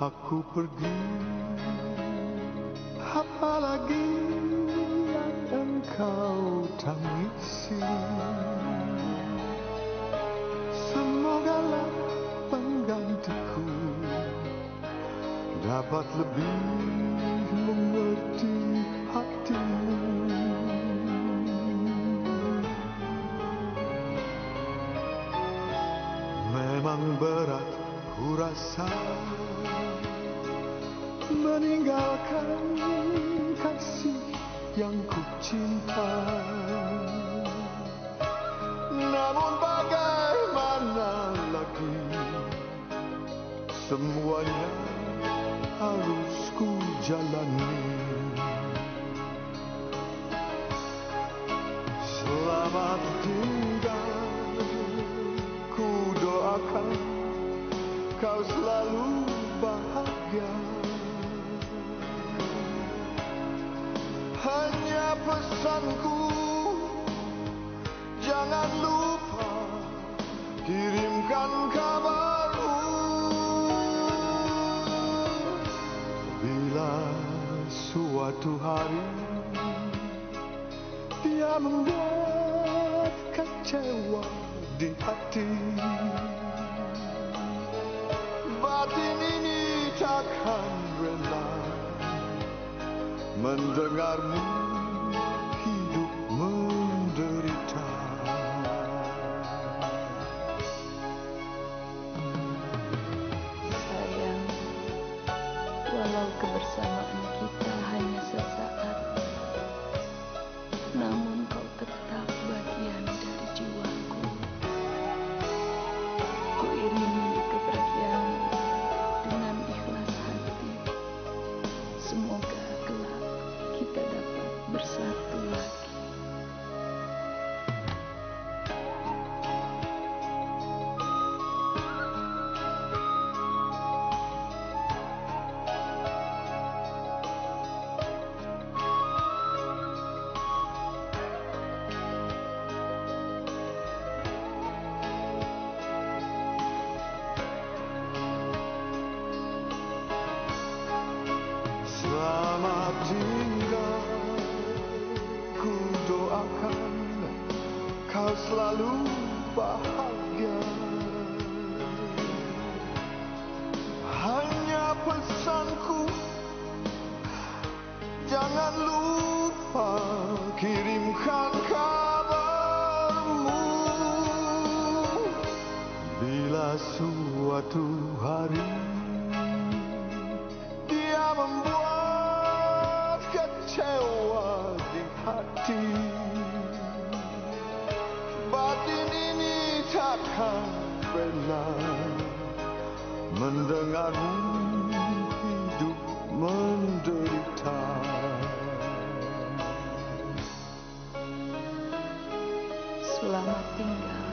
aku pergi? Apalagi yang engkau tangisi? Semogalah penggantiku Dapat lebih ku rasa Meninggalkan kasih yang ku cinta. Namun bagaimana lagi Semuanya harus ku jalani? Selamat tinggal kau selalu bahagia. Hanya pesanku Jangan lupa kirimkan kabarmu. Bila suatu hari Dia membuat kecewa di hati Batin ini takkan rela Mendengarmu hidup menderita. Sayang, walau kebersamaan kita hanya sesaat, Semoga kelak kita dapat bersatu selalu bahagia. Hanya pesanku Jangan lupa kirimkan kabarmu. Bila suatu hari dia membuat kecewa di hati takkan rela Mendengarmu hidup menderita Selamat tinggal.